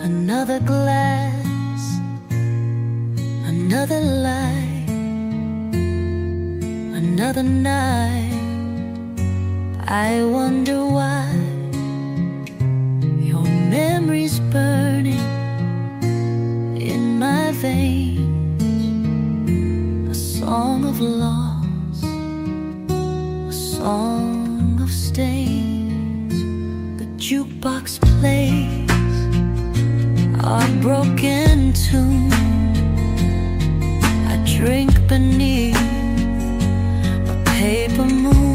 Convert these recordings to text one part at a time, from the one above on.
Another glass, another light, another night. I wonder why your memory's burning in my veins. A song of loss, a song of stains. The jukebox plays heart broken too. I drink beneath a paper moon.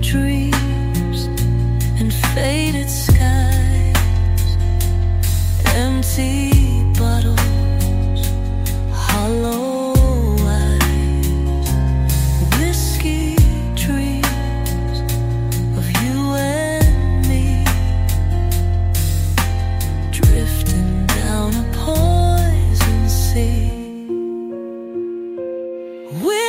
dreams and faded skies, empty bottles, hollow whiskey dreams of you and me, drifting down a poison sea. We